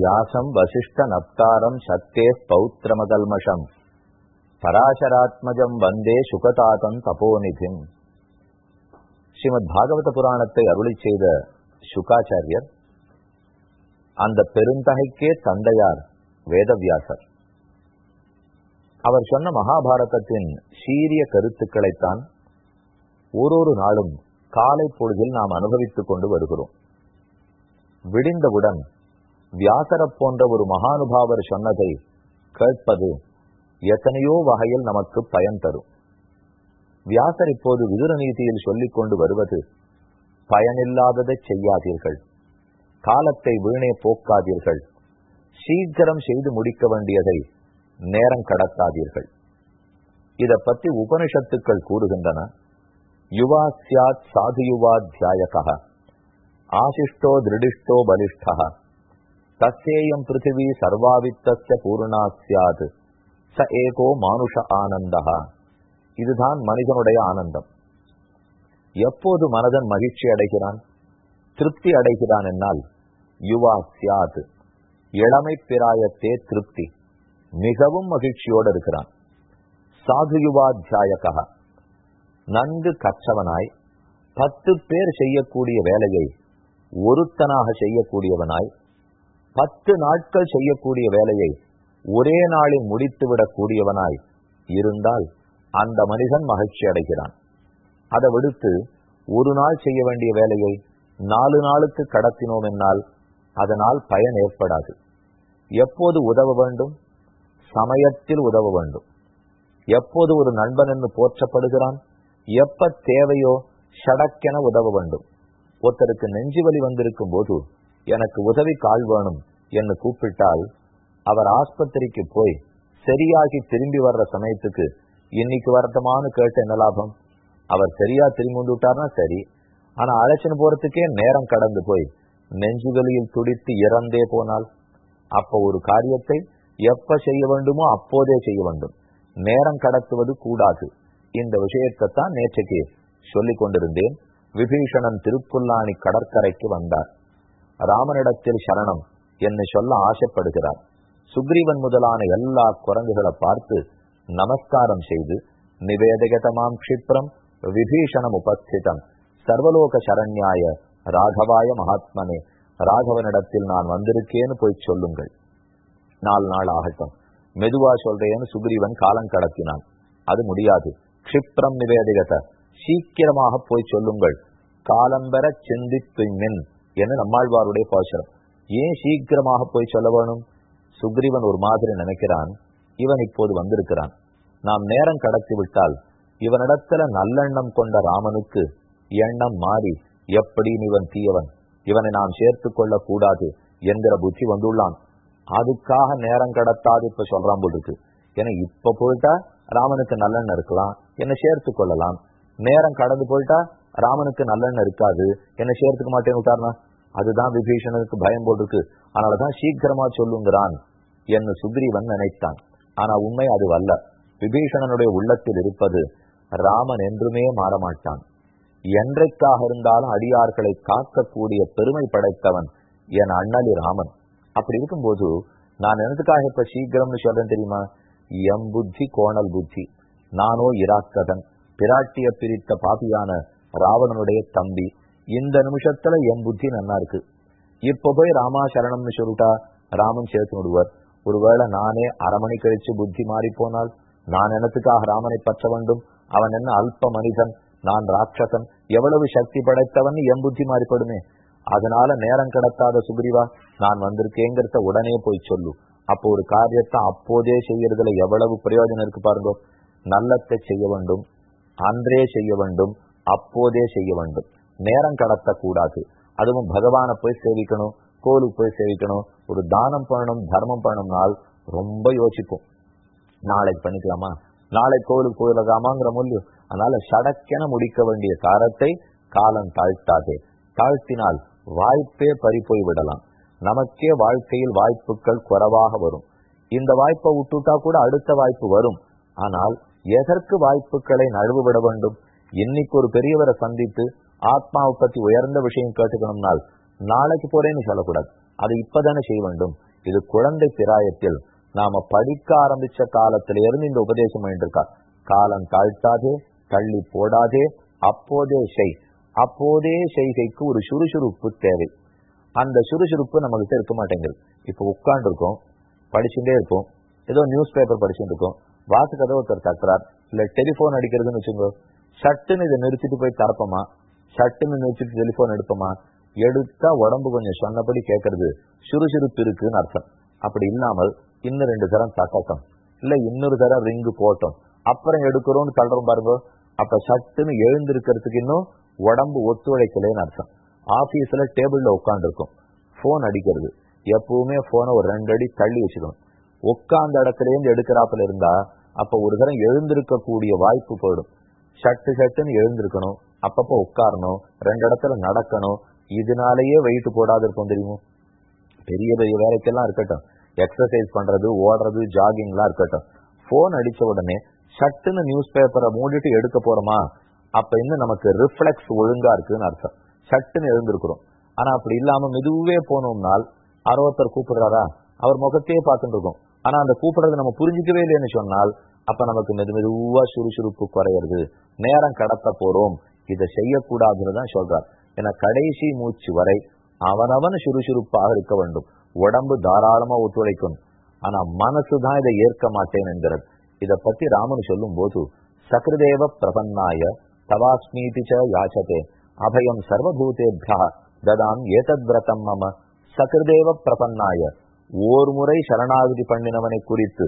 வியாசம் வசிஷ்ட நப்தாரம் சத்தே பௌத்திரமகல்மஷம் பராசராத்மஜம் வந்தே சுகதாதம் தபோநிதிம் ஸ்ரீமத் பாகவத புராணத்தை அருளி செய்த சுகாச்சாரியர் அந்த பெருந்தகைக்கே தந்தையார் வேதவியாசர். அவர் சொன்ன மகாபாரதத்தின் சீரிய கருத்துக்களைத்தான் ஓரொரு நாளும் காலை பொழுதில் நாம் அனுபவித்துக் கொண்டு வருகிறோம். விடிந்தவுடன் வியாசர போன்ற ஒரு மகானுபாவர் சொன்னதை கேட்பது எத்தனையோ வகையில் நமக்கு பயன் தரும். வியாசர் இப்போது விதுர நீதியில் சொல்லிக் கொண்டு வருவது பயனில்லாததை செய்யாதீர்கள். காலத்தை வீணே போக்காதீர்கள். சீக்கிரம் செய்து முடிக்க வேண்டியதை நேரம் கடத்தாதீர்கள். இதை பற்றி உபனிஷத்துக்கள் கூறுகின்றன. யுவா சியாத் சாதுயுவா தியாயகா ஆசிஷ்டோ திருடிஷ்டோ பலிஷ்டா தசேயம் பிருத்திவி சர்வாவித்தஸ்ய பூர்ணா சியாது ச ஏகோ மானுஷ ஆனந்தா இதுதான் மனிதனுடைய ஆனந்தம். எப்போது மனதன் மகிழ்ச்சி அடைகிறான்? திருப்தி அடைகிறான் என்னால் யுவா சியாது இளமை பிராயத்தே திருப்தி. மிகவும் மகிழ்ச்சியோடு இருக்கிறான். சாது யுவாத்தியாயகா. நன்கு கற்றவனாய் பத்து பேர் செய்யக்கூடிய வேலையை ஒருத்தனாக செய்யக்கூடியவனாய் பத்து நாட்கள் செய்யக்கூடிய வேலையை ஒரே நாளில் முடித்துவிடக் கூடியவனாய் இருந்தால் அந்த மனிதன் மகிழ்ச்சி அடைகிறான். அதை விடுத்து ஒரு நாள் செய்ய வேண்டிய வேலையை நாலு நாளுக்கு கடத்தினோம் என்னால் அதனால் பயன் ஏற்படாது. எப்போது உதவ வேண்டும்? சமயத்தில் உதவ வேண்டும். எப்போது ஒரு நண்பன் என்று போற்றப்படுகிறான்? எப்ப தேவையோ ஷடக்கென உதவ வேண்டும். ஒருத்தருக்கு நெஞ்சு வலி வந்திருக்கும் போது எனக்கு உதவி கால் வேணும் என்று கூப்பிட்டால் அவர் ஆஸ்பத்திரிக்கு போய் சரியாகி திரும்பி வர்ற சமயத்துக்கு இன்னைக்கு வரட்டுமான்னு கேட்ட என்ன லாபம்? அவர் சரியா திரும்பி வந்துட்டார்னா சரி. ஆனா அழைச்சின்னு போறதுக்கே நேரம் கடந்து போய் நெஞ்சுகளில் துடித்து இறந்தே போனால் அப்ப ஒரு காரியத்தை எப்ப செய்ய வேண்டுமோ அப்போதே செய்ய வேண்டும். நேரம் கடத்துவது கூடாது. இந்த விஷயத்தை தான் நேற்றைக்கு சொல்லிக் கொண்டிருந்தேன். விபீஷணன் திருப்புல்லாணி கடற்கரைக்கு வந்தார். ராமனிடத்தில் சரணம் என்று சொல்ல ஆசைப்படுகிறார். சுக்ரீவன் முதலான எல்லா குரங்குகளை பார்த்து நமஸ்காரம் செய்து நிவேதகதமாம் க்ஷிப்ரம் விபீஷணம் உபஸ்திதம். சர்வலோக சரண்யாய ராகவாய மகாத்மனே ராகவனிடத்தில் நான் வந்திருக்கேன்னு போய் சொல்லுங்கள். நாலு நாள் ஆகட்டும். மெதுவா சொல்றேன்னு சுக்ரீவன் காலம் கடத்தினான். அது முடியாது. க்ஷிப்ரம் நிவேதிகத சீக்கிரமாக போய் சொல்லுங்கள். காலம்பெற சிந்தித்துமின் என்ன நம்மாழ்வாருடைய பாசுரம்? ஏன் சீக்கிரமாக போய் சொல்ல வேணும்? சுக்ரீவன் ஒரு மாதிரி நினைக்கிறான். இவன் இப்போது வந்திருக்கிறான். நாம் நேரம் கடத்தி விட்டால் இவனிடத்துல நல்லெண்ணம் கொண்ட ராமனுக்கு எண்ணம் மாறி எப்படி இவன் தீயவன்? இவனை நாம் சேர்த்து கொள்ள கூடாது என்கிற புத்தி வந்துள்ளான். அதுக்காக நேரம் கடத்தாது இப்ப சொல்றான் போல் இருக்கு ஏன்னா இப்ப போயிட்டா ராமனுக்கு நல்லெண்ணம் இருக்கலாம். என்ன சேர்த்து கொள்ளலாம். நேரம் கடந்து போயிட்டா ராமனுக்கு நல்லெண்ணம் இருக்காது. என்ன சேர்த்துக்க மாட்டேன்னு விட்டார்னா? அதுதான் விபீஷணனுக்கு பயம் போல் இருக்கு. அதனாலதான் சீக்கிரமா சொல்லுங்கிறான் என்று சுக்ரீவன் நினைத்தான். ஆனா உண்மை அது அல்ல விபீஷணனுடைய உள்ளத்தில் இருப்பது ராமன் என்றுமே மாறமாட்டான். என்றைக்காக இருந்தாலும் அடியார்களை காக்கக்கூடிய பெருமை படைத்தவன் என் அண்ணலி ராமன். அப்படி இருக்கும்போது நான் எனதுக்காக இப்ப சீக்கிரம்னு சொல்றேன் தெரியுமா? எம் புத்தி கோணல் புத்தி. நானோ இராக்கதன். பிராட்டிய பிரித்த பாபியான ராவணனுடைய தம்பி. இந்த நிமிஷத்துல என் புத்தி நன்னா இருக்கு. இப்ப போய் ராமா சரணம்னு சொல்லிட்டா ராமன் சேர்த்து விடுவார். ஒருவேளை நானே அரை மணி கழிச்சு புத்தி மாறி போனால் நான் எனத்துக்காக ராமனை பற்ற வேண்டும்? அவன் என்ன அல்ப மனிதன்? நான் ராட்சசன். எவ்வளவு சக்தி படைத்தவன் என் புத்தி மாறிப்படுமே? அதனால நேரம் கடத்தாத சுக்ரீவா நான் வந்திருக்கேங்கிறத உடனே போய் சொல்லு. அப்போ ஒரு காரியத்தை அப்போதே செய்யறதுல எவ்வளவு பிரயோஜனம் இருக்கு பாருங்க. நல்லத்தை செய்ய வேண்டும். அன்றே செய்ய வேண்டும். அப்போதே செய்ய வேண்டும். நேரம் கடத்தக்கூடாது. அதுவும் பகவானை போய் சேவிக்கணும் கோவிலுக்கு போய் சேவிக்கணும். ஒரு தானம் பண்ணணும் தர்மம் பண்ணணும்னால் ரொம்ப யோசிப்போம். நாளைக்கு பண்ணிக்கலாமா? நாளை கோவிலுக்கு போயிடலாமாங்கிற மூலியம் அதனால சடக்கென முடிக்க வேண்டிய காரத்தை காலம் தாழ்த்தாதே. தாழ்த்தினால் வாய்ப்பே பறி போய் விடலாம். நமக்கே வாழ்க்கையில் வாய்ப்புகள் குறைவாக வரும். இந்த வாய்ப்பை விட்டுட்டா கூட அடுத்த வாய்ப்பு வரும். ஆனால் எதற்கு வாய்ப்புகளை நழுவு விட வேண்டும்? இன்னைக்கு ஒரு பெரியவரை சந்தித்து ஆத்மாவை பத்தி உயர்ந்த விஷயம் கேட்டுக்கணும்னால் நாளைக்கு போறேன்னு சொல்லக்கூடாது. அது இப்பதானே செய்ய வேண்டும். இது குழந்தை பிராயத்தில் நாம படிக்க ஆரம்பிச்ச காலத்தில இருந்து இந்த உபதேசம் பண்ணிருக்கா காலம் தாழ்த்தாதே தள்ளி போடாதே அப்போதே செய். அப்போதே செய்கைக்கு ஒரு சுறுசுறுப்பு தேவை. அந்த சுறுசுறுப்பு நம்மகிட்ட இருக்க மாட்டேங்குது. இப்ப உட்காந்துருக்கோம் படிச்சுட்டே இருப்போம் ஏதோ நியூஸ் பேப்பர் படிச்சுட்டு இருக்கோம் வாசு கதை ஒருத்தர் தட்டுறார் இல்ல டெலிபோன் அடிக்கிறதுன்னு வச்சுக்கோ சட்டுன்னு இதை நிறுத்திட்டு போய் தரப்போமா சட்டுன்னு நிறுத்திட்டு டெலிபோன் எடுப்போமா? எடுத்தா உடம்பு கொஞ்சம் சொன்னபடி கேட்கறது சுறுசுறுப்பு இருக்குன்னு அர்த்தம். அப்படி இல்லாமல் இன்னும் ரெண்டு தரம் தட்டட்டும் இல்ல இன்னொரு தரம் ரிங்கு போட்டோம். அப்புறம் எடுக்கிறோம்னு தள்ளுறோம் பாருங்க. அப்ப சட்டுன்னு எழுந்திருக்கிறதுக்கு இன்னும் உடம்பு ஒத்துழைக்கலன்னு அர்த்தம். ஆபீஸ்ல டேபிள்ல உட்காந்துருக்கும் போன் அடிக்கிறது. எப்பவுமே போனை ஒரு ரெண்டு அடி தள்ளி வச்சுக்கணும். உட்கார்ந்த இடத்துல இருந்து எடுக்கிறாப்புல இருந்தா அப்ப ஒரு தரம் எழுந்திருக்க கூடிய வாய்ப்பு போயிடும். சட்டு சட்டுன்னு எழுந்திருக்கணும். அப்பப்போ உட்காரணும். ரெண்டு இடத்துல நடக்கணும். இதனாலேயே வெயிட் போடாது இருக்கும் தெரியுமோ? பெரிய பெரிய வேலைக்கெல்லாம் இருக்கட்டும். எக்ஸசைஸ் பண்றது ஓடுறது ஜாகிங்லாம் இருக்கட்டும். போன் அடிச்ச உடனே சட்டுன்னு நியூஸ் பேப்பரை மூடிட்டு எடுக்க போறோமா? அப்ப இன்னும் நமக்கு ரிஃப்ளெக்ஸ் ஒழுங்கா இருக்குன்னு அர்த்தம். சட்டுன்னு எழுந்திருக்கிறோம். ஆனா அப்படி இல்லாம மெதுவே போனோம்னால் அறுபத்தர் கூப்பிடுறாரா? அவர் முகத்தையே பார்த்துட்டு இருக்கோம். ஆனா அந்த கூப்பிடுறது நம்ம புரிஞ்சுக்கவே இல்லைன்னு சொன்னால் அப்ப நமக்கு மெது மெதுவா சுறுசுறுப்பு குறையிறது. நேரம் கடத்த போறோம். இதை செய்யக்கூடாதுன்னு தான் சொல்றார். ஏன்னா கடைசி மூச்சு வரை அவனவன் சுறுசுறுப்பாக இருக்க வேண்டும். உடம்பு தாராளமா ஒத்துழைக்கும். ஆனா மனசுதான் இதை ஏற்க மாட்டேன் என்கிறது. இதை பத்தி ராமன் சொல்லும் போது சக்ருதேவ பிரபன்னாய தவாஸ்மீதிச்ச யாச்சதே. அபயம் சர்வபூதேபியா ததாம் ஏதத் விரதம் மம. சக்ருதேவ பிரபன்னாய. ஓர் முறை சரணாகதி பண்ணினவனை குறித்து.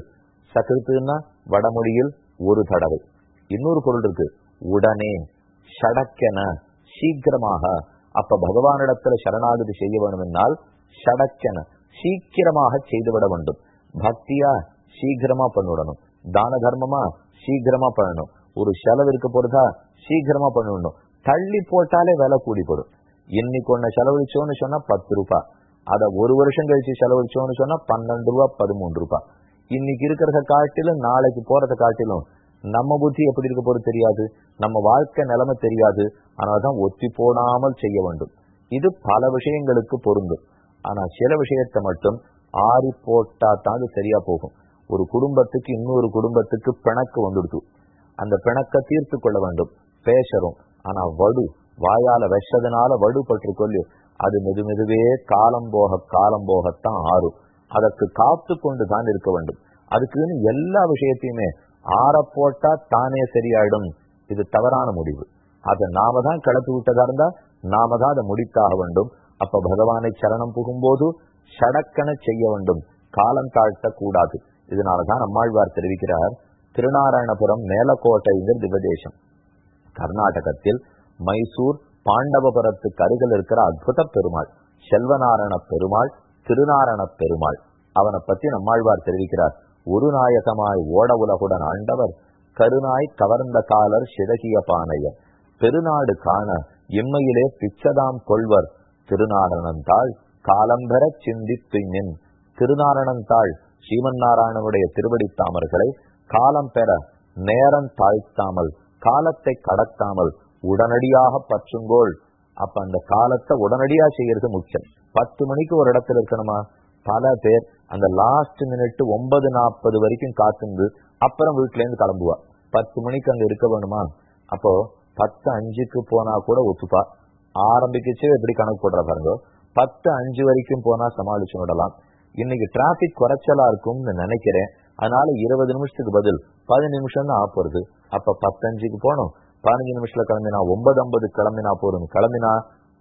சகிருத்துன்னா வடமொழியில் ஒரு தடவை. இன்னொரு பொருள் இருக்கு. உடனே ஷடக்கென சீக்கிரமாக. அப்ப பகவானிடத்துல சரணாகதி செய்ய வேண்டும் என்றால் ஷடக்கென சீக்கிரமாக செய்துவிட வேண்டும். பக்தியா சீக்கிரமா பண்ணிவிடணும். தான தர்மமா சீக்கிரமா பண்ணணும். ஒரு செலவு இருக்க போறதா சீக்கிரமா பண்ணிவிடணும். தள்ளி போட்டாலே விலை கூடி போடும் இன்னைக்கு ஒண்ணு செலவழிச்சோன்னு சொன்னா பத்து ரூபாய் அத ஒரு வருஷம் கழிச்சு செலவழிச்சோன்னு சொன்னா பன்னெண்டு ரூபாய் பதிமூன்று ரூபாய் இன்னைக்கு இருக்கிறத காட்டிலும் நாளைக்கு போறத காட்டிலும் நம்ம புத்தி எப்படி இருக்க போறது தெரியாது. நம்ம வாழ்க்கை நிலைமை தெரியாது. ஆனால்தான் ஒத்தி போடாமல் செய்ய வேண்டும். இது பல விஷயங்களுக்கு பொருந்தும். ஆனா சில விஷயத்தை மட்டும் ஆறி போட்டா தான் அது சரியா போகும். ஒரு குடும்பத்துக்கு இன்னொரு குடும்பத்துக்கு பிணக்கு வந்துடுது. அந்த பிணக்க தீர்த்து கொள்ள வேண்டும். பேசறோம். ஆனா வடு. வாயால விஷதனால வடு பற்று கொள்ளு அது மெது மெதுவே காலம் போக காலம் போகத்தான் ஆறும். அதற்கு காத்து கொண்டு தான் இருக்க வேண்டும். அதுக்குன்னு எல்லா விஷயத்தையுமே ஆற போட்டா தானே சரியாயிடும். இது தவறான முடிவு. அதை நாம தான் கிளப்பி விட்டதா இருந்தா நாம தான் அதை முடித்தாக வேண்டும். அப்ப பகவானை சரணம் புகும்போது சடக்கன செய்ய வேண்டும். காலம் தாழ்த்த கூடாது இதனாலதான் நம்மாழ்வார் தெரிவிக்கிறார் திருநாராயணபுரம் மேலக்கோட்டைங்கிற திவதேசம். கர்நாடகத்தில் மைசூர் பாண்டவபுரத்துக்கு அருகில் இருக்கிற அற்புத பெருமாள் செல்வநாராயண பெருமாள் திருநாரணப் பெருமாள். அவனை பத்தி நம்மாழ்வார் தெரிவிக்கிறார். ஒரு நாயகமாய் ஓட உலகுடன் ஆண்டவர் கருணாய் கவர்ந்த காலர் சிதகிய பானையர். பெருநாடு காண இம்மையிலே பிச்சதாம் கொள்வர். திருநாரணந்தாள் காலம்பெற சிந்தித்து நின் திருநாரணந்தாள் ஸ்ரீமன் நாராயணனுடைய திருவடி தாமர்களை காலம் பெற நேரம் தாழ்த்தாமல் காலத்தை கடத்தாமல் உடனடியாக பற்றுங்கோள். அப்ப அந்த காலத்தை உடனடியா செய்யறது முக்கியம் பத்து மணிக்கு ஒரு இடத்துல இருக்கணுமா? பல பேர் அந்த லாஸ்ட் மினிட் ஒன்பது நாற்பது வரைக்கும் காத்துந்து அப்புறம் வீட்டுல இருந்து கிளம்புவா. பத்து மணிக்கு அங்க இருக்க வேணுமா? அப்போ பத்து அஞ்சுக்கு போனா கூட ஒத்துப்பா. ஆரம்பிக்கச்சே எப்படி கணக்கு போடுற பாருங்க. பத்து அஞ்சு வரைக்கும் போனா சமாளிச்சு விடலாம். இன்னைக்கு டிராபிக் குறைச்சலா இருக்கும்னு நினைக்கிறேன். அதனால இருபது நிமிஷத்துக்கு பதில் பதினஞ்சு நிமிஷம் தான் ஆப்போறது அப்ப பத்தஞ்சுக்கு போனோம். பதினஞ்சு நிமிஷத்துல கிளம்பினா ஒன்பது ஐம்பது கிளம்பினா போறோம் கிளம்பினா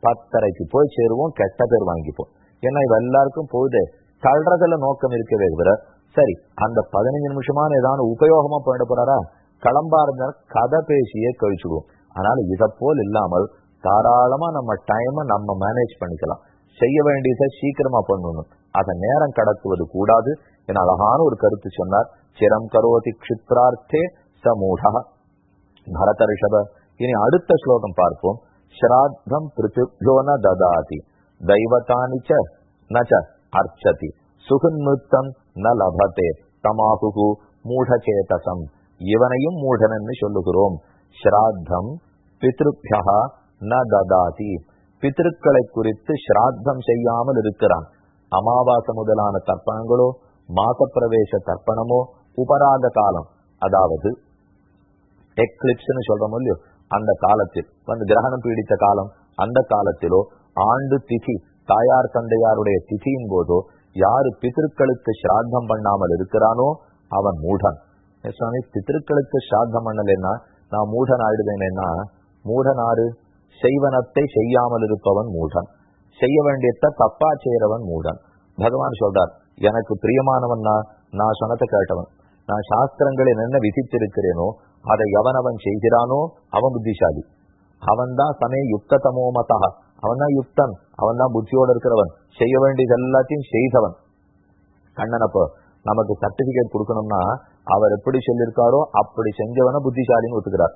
பத்தரைக்கு போய் சேருவோம் கெட்ட பேர் வாங்கிப்போம். ஏன்னா இவ எல்லாருக்கும் போகுது தள்ளுறதுல நோக்கம் இருக்கவே தவிர சரி அந்த பதினஞ்சு நிமிஷமான ஏதாவது உபயோகமா பண்ணிட போறாரா? கிளம்பா இருந்தா கதை பேசியே கழிச்சுடுவோம். அதனால இதை போல் இல்லாமல் தாராளமா நம்ம டைமை நம்ம மேனேஜ் பண்ணிக்கலாம். செய்ய வேண்டியதை சீக்கிரமா பண்ணணும். அதை நேரம் கடத்துவது கூடாது. என அழகான ஒரு கருத்து சொன்னார். சிரம் கரோதி க்ஷிப்ரார்த்தே சமூடா பரத ரிஷப இனி அடுத்த ஸ்லோகம் பார்ப்போம் ஸ்ராத்தம் பிருத்தியோ ததாதி தெய்வத்தானி ச நச்ச அர்ச்சதி சுகுன்முத்தம் ந லபத்தே தமாகு மூடச்சேதசம் இவனையும் மூடனன்னு சொல்லுகிறோம் ஸ்ராத்தம் பித்ருபியா ந ததாதி பித்திருக்களை குறித்து ஸ்ராத்தம் செய்யாமல் இருக்கிறான் அமாவாச முதலான தர்ப்பணங்களோ மாசப்பிரவேச தர்ப்பணமோ உபராத காலம் அதாவது எக்லிப்ஸ்னு சொல்றோம் இல்லையோ அந்த காலத்தில் வந்து கிரகணம் பீடித்த காலம் அந்த காலத்திலோ ஆண்டு திதி தாயார் தந்தையாருடைய திதியின் போதோ யாரு பித்திருக்களுக்கு சிராத்தம் பண்ணாமல் இருக்கிறானோ அவன் மூடன். சுவாமி பித்திருக்களுக்கு சிராத்தம் பண்ணலைன்னா நான் மூடன் ஆயிடுவேன்னா மூடனாறு செய்வனத்தை செய்யாமல் இருப்பவன் மூடன். செய்ய வேண்டியத தப்பா செய்யறவன் மூடன். பகவான் சொல்றார் எனக்கு பிரியமானவன் நான். நான் சொன்னத்தை கேட்டவன். நான் சாஸ்திரங்களில் என்ன விதித்திருக்கிறேனோ அதை எவனவன் செய்கிறானோ அவன் புத்திசாலி. அவன் தான் சமய யுக்த தமோமதா அவன் தான் யுக்தன். அவன் தான் புத்தியோட இருக்கிறவன். செய்ய வேண்டியது எல்லாத்தையும் செய்தவன். கண்ணன் அப்போ நமக்கு சர்டிபிகேட் கொடுக்கணும்னா அவர் எப்படி சொல்லியிருக்காரோ அப்படி செஞ்சவன புத்திசாலின்னு ஒத்துக்கிறார்.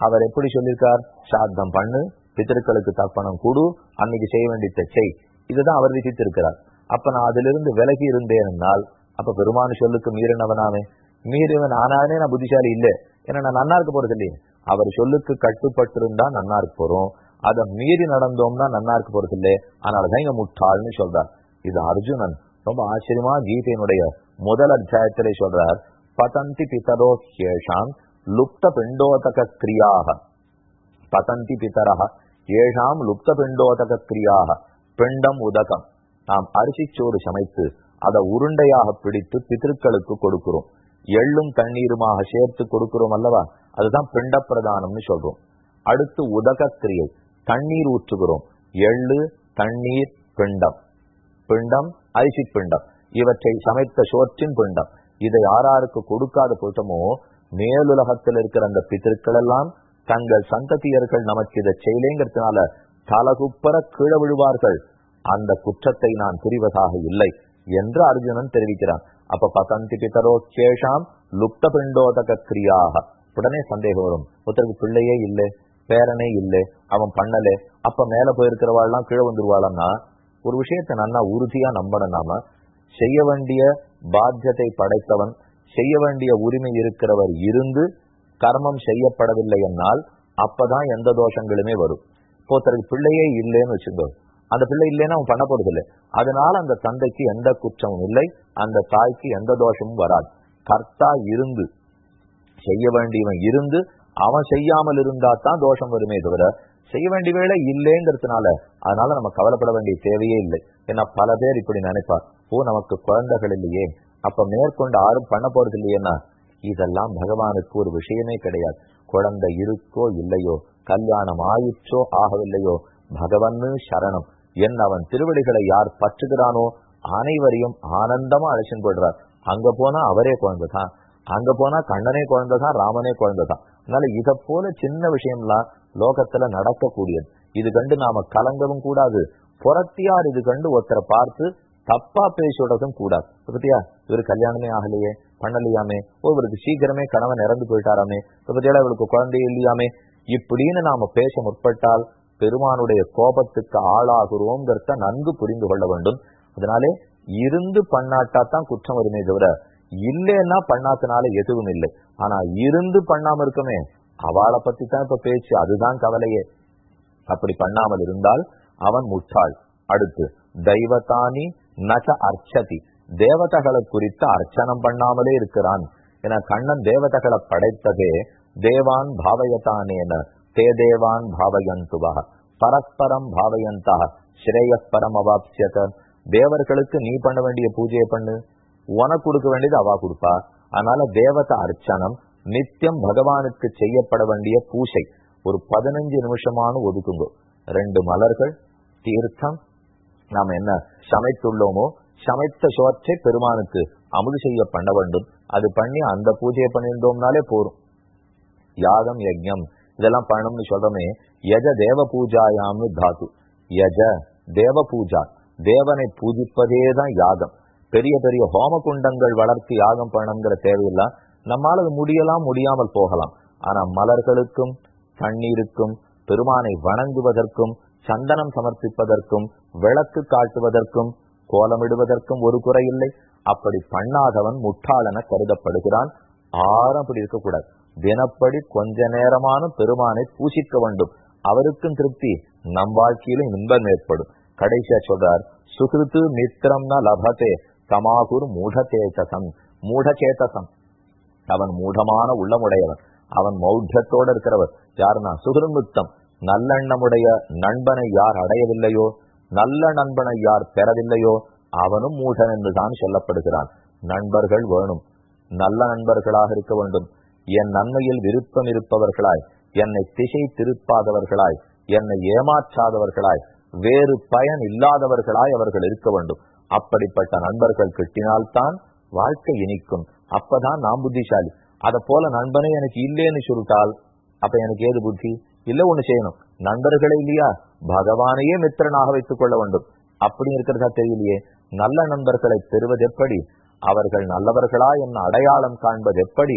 அவர் எப்படி சொல்லியிருக்கார்? சாத்தம் பண்ணு பித்திருக்களுக்கு தர்ப்பணம் கூடு அன்னைக்கு செய்ய வேண்டிய செய். இதுதான் அவர் விதித்திருக்கிறார். அப்ப நான் அதிலிருந்து விலகி இருந்தேன் என்னால் அப்ப பெருமான சொல்லுக்கு மீறினவனாமே மீறிவன் ஆனானே நான் புத்திசாலி இல்லை. ஏன்னா நான் நன்னா இருக்க போறது இல்லையே. அவர் சொல்லுக்கு கட்டுப்பட்டு இருந்தா நன்னா இருக்க போறோம். அதை மீறி நடந்தோம்னா நன்னா இருக்க போறது இல்லை அதனாலதான் இங்க முட்டாள்னு சொல்றார். இது அர்ஜுனன். ரொம்ப ஆச்சரியமா கீதையினுடைய முதல் அத்தியாயத்திலே சொல்றார் பதந்தி பிதரோ ஹேஷாம் லுப்த பிண்டோதக கிரியாக. பதந்தி பிதரக ஏஷாம் லுப்த பிண்டோதக கிரியாக பிண்டம் உதகம். நாம் அரிசிச்சோறு சமைத்து அதை உருண்டையாக பிடித்து பித்திருக்களுக்கு கொடுக்கிறோம். எள்ளும் தண்ணீருமாக சேர்த்து கொடுக்கிறோம் அல்லவா? அதுதான் பிண்ட பிரதானம்னு சொல்றோம். அடுத்து உதக கிரியை தண்ணீர் ஊற்றுகிறோம். எள்ளு தண்ணீர் பிண்டம். பிண்டம் அரிசி பிண்டம். இவற்றை சமைத்த சோற்றின் பிண்டம். இதை யாராருக்கு கொடுக்காத போட்டமோ மேலுலகத்தில் இருக்கிற அந்த பித்திருக்கள் எல்லாம் தங்கள் சந்ததியர்கள் நமக்கு இதை செய்யலேங்கிறதுனால தலகுப்பர கீழ விழுவார்கள். அந்த குற்றத்தை நான் புரிவதாக இல்லை என்று அர்ஜுனன் தெரிவிக்கிறான். அப்ப பதந்தி பிதரோ கேஷாம் லுப்த பிண்டோதக கிரியாக. உடனே சந்தேகம் வரும். ஒருத்தருக்கு பிள்ளையே இல்லை பேரனே இல்லை அவன் பண்ணலே அப்ப மேல போயிருக்கிறவாள்லாம் கீழே வந்துருவாளன்னா? ஒரு விஷயத்தை நல்லா உறுதியா நம்பணும் நாம. செய்ய வேண்டிய பாத்தியத்தை படைத்தவன் செய்ய வேண்டிய உரிமை இருக்கிறவர் இருந்து கர்மம் செய்யப்படவில்லை என்னால் அப்பதான் எந்த தோஷங்களுமே வரும். இப்போ ஒருத்தருக்கு பிள்ளையே இல்லைன்னு வச்சுக்கோ. அந்த பிள்ளை இல்லைன்னா அவன் பண்ண போறது இல்லை அதனால அந்த தந்தைக்கு எந்த குற்றமும் இல்லை. அந்த தாய்க்கு எந்த தோஷமும் வராது. கர்த்தா இருந்து செய்ய வேண்டியவன் இருந்து அவன் செய்யாமல் இருந்தா தான் தோஷம் வருமே தவிர செய்ய வேண்டிய வேலை இல்லைங்கிறதுனால அதனால நம்ம கவலைப்பட வேண்டிய தேவையே இல்லை. ஏன்னா பல பேர் இப்படி நினைப்பார். ஓ நமக்கு குழந்தைகள் இல்லையே. அப்ப மேற்கொண்டு யாரும் பண்ண போறது இல்லையேன்னா? இதெல்லாம் பகவானுக்கு ஒரு விஷயமே கிடையாது. குழந்தை இருக்கோ இல்லையோ கல்யாணம் ஆயிற்றோ ஆகவில்லையோ பகவன்னு சரணம். என் அவன் திருவடிகளை யார் பற்றுகிறானோ அனைவரையும் ஆனந்தமா அழைச்சின் போடுறார் அங்க போனா அவரே குழந்தைதான். அங்க போனா கண்ணனே குழந்தைதான் ராமனே குழந்தைதான். அதனால இத போல சின்ன விஷயம்லாம் லோகத்துல நடக்கக்கூடியது. இது கண்டு நாம கலங்கவும் கூடாது. புறத்தியார் இது கண்டு ஒருத்தரை பார்த்து தப்பா பேசுறதும் கூடாது. பத்தியா இவரு கல்யாணமே ஆகலையே பண்ணலையாமே ஒருவருக்கு சீக்கிரமே கணவன் இறந்து போயிட்டாராமே பத்தியால இவருக்கு குழந்தை இல்லையாமே இப்படின்னு நாம பேச முற்பட்டால் பெருமானுடைய கோபத்துக்கு ஆளாகிறோங்கிறத நன்கு புரிந்து கொள்ள வேண்டும். அதனாலே இருந்து பண்ணாட்டா தான் குற்றம் வருமே தவிர இல்லைன்னா பண்ணாத்தனால எதுவும் இல்லை. ஆனா இருந்து பண்ணாம இருக்குமே அவளை பத்தி தான் இப்ப பேச்சு அதுதான் கவலையே. அப்படி பண்ணாமல் இருந்தால் அவன் முட்டாள். அடுத்து தெய்வத்தானி நச அர்ச்சதி. தேவதைகளை குறித்து அர்ச்சனம் பண்ணாமலே இருக்கிறான். என கண்ணன் தேவதைகளை படைத்ததே தேவான் பாவயத்தானேன தே தேவான் பாவயந்துவா பரஸ்பரம் பாவயந்தா ஸ்ரேயஸ்பரம் அவாப்சியத தேவர்களுக்கு நீ பண்ண வேண்டிய பூஜையை பண்ணு. உனக்கு கொடுக்க வேண்டியது அவா கொடுப்பா. அதனால தேவத அர்ச்சனம் நித்தியம் பகவானுக்கு செய்யப்பட வேண்டிய பூசை ஒரு பதினஞ்சு நிமிஷமான ஒதுக்குங்க. ரெண்டு மலர்கள் தீர்த்தம் நாம் என்ன சமைத்துள்ளோமோ சமைத்த சோற்றை பெருமானுக்கு அமுது செய்ய பண்ண வேண்டும். அது பண்ணி அந்த பூஜையை பண்ணியிருந்தோம்னாலே போரும் யாகம் யஜ்யம் இதெல்லாம் பண்ணணும்னு சொல்றோமே யஜ தேவ பூஜாயாம்னு தாத்து யஜ தேவ பூஜா தேவனை பூஜிப்பதே தான் யாகம். பெரிய பெரிய ஹோம குண்டங்கள் வளர்த்து யாகம் பண்ணணுங்கிற தேவையில்லை. நம்மால் அது முடியலாம் முடியாமல் போகலாம். ஆனா மலர்களுக்கும் தண்ணீருக்கும் பெருமானை வணங்குவதற்கும் சந்தனம் சமர்ப்பிப்பதற்கும் விளக்கு காட்டுவதற்கும் கோலமிடுவதற்கும் ஒரு குறையில்லை அப்படி பண்ணாதவன் முட்டாளன கருதப்படுகிறான். ஆறும் அப்படி இருக்கக்கூடாது. தினப்படி கொஞ்ச நேரமான பெருமானை பூசிக்க வேண்டும். அவருக்கும் திருப்தி. நம் வாழ்க்கையிலும் இன்பம் ஏற்படும். கடைசியா சொல்றார் சுகிருத்து மித்திரம் ந லபதே தமாகுர் மூடதேஜசம் மூடச்சேதசம் அவன் மூடமான உள்ளமுடையவன். அவன் மௌಢ்யத்தோடு இருக்கிறவர். யாருன்னா? சுகிருமித்தம் நல்லெண்ணமுடைய நண்பனை யார் அடையவில்லையோ? நல்ல நண்பனை யார் பெறவில்லையோ? அவனும் மூடன் என்றுதான் சொல்லப்படுகிறான். நண்பர்கள் வேணும். நல்ல நண்பர்களாக இருக்க வேண்டும். என் நன்மையில் விருப்பம் இருப்பவர்களாய் என்னை திசை திருப்பாதவர்களாய் என்னை ஏமாற்றாதவர்களாய் வேறு பயன் இல்லாதவர்களாய் அவர்கள் இருக்க வேண்டும். அப்படிப்பட்ட நண்பர்கள் கிட்டினால்தான் வாழ்க்கை இனிக்கும். அப்பதான் நான் புத்திசாலி. அத போல நண்பனே எனக்கு இல்லேன்னு சொல்லிட்டால் அப்ப எனக்கு ஏது புத்தி? இல்ல ஒண்ணு செய்யணும். நண்பர்களே இல்லையா? பகவானையே மித்திரனாக வைத்துக் கொள்ள வேண்டும். அப்படி இருக்கிறதா தெரியலையே. நல்ல நண்பர்களை பெறுவது எப்படி? அவர்கள் நல்லவர்களா? என்ன அடையாளம் காண்பது எப்படி?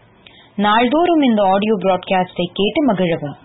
நாள்தோறும் இந்த ஆடியோ பிராட்காஸ்டை கேட்டு மகிழவும்